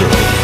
myself